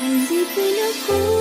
cause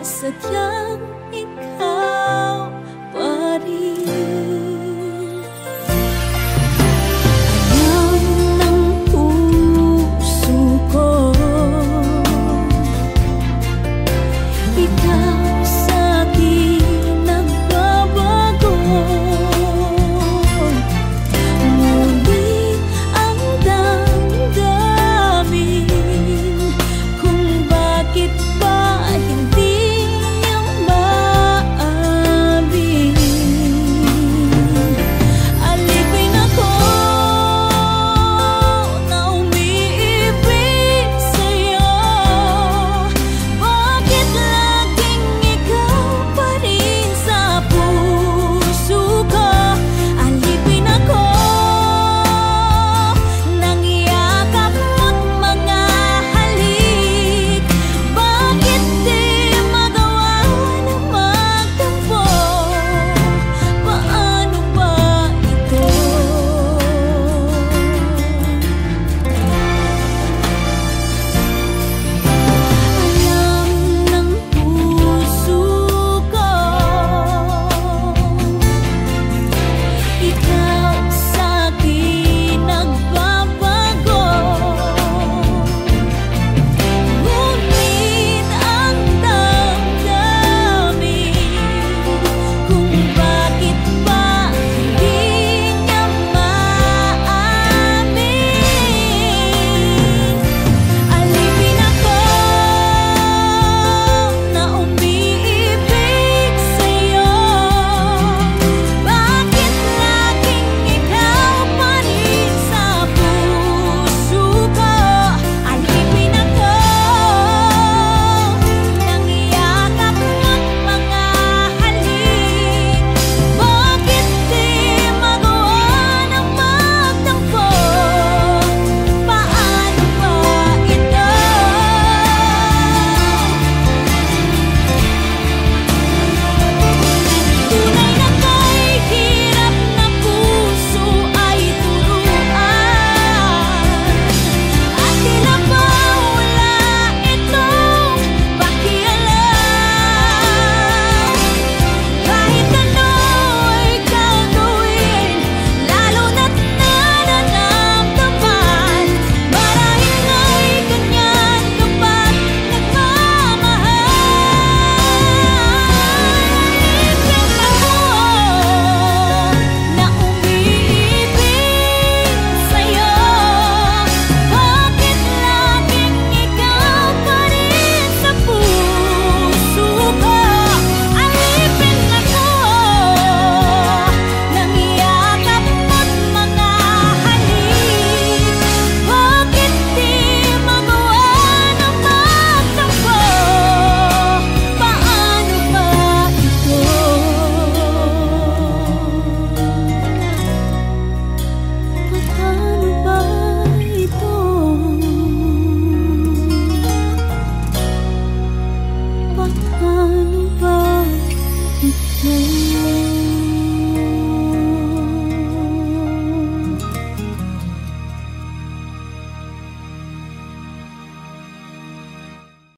setiap itu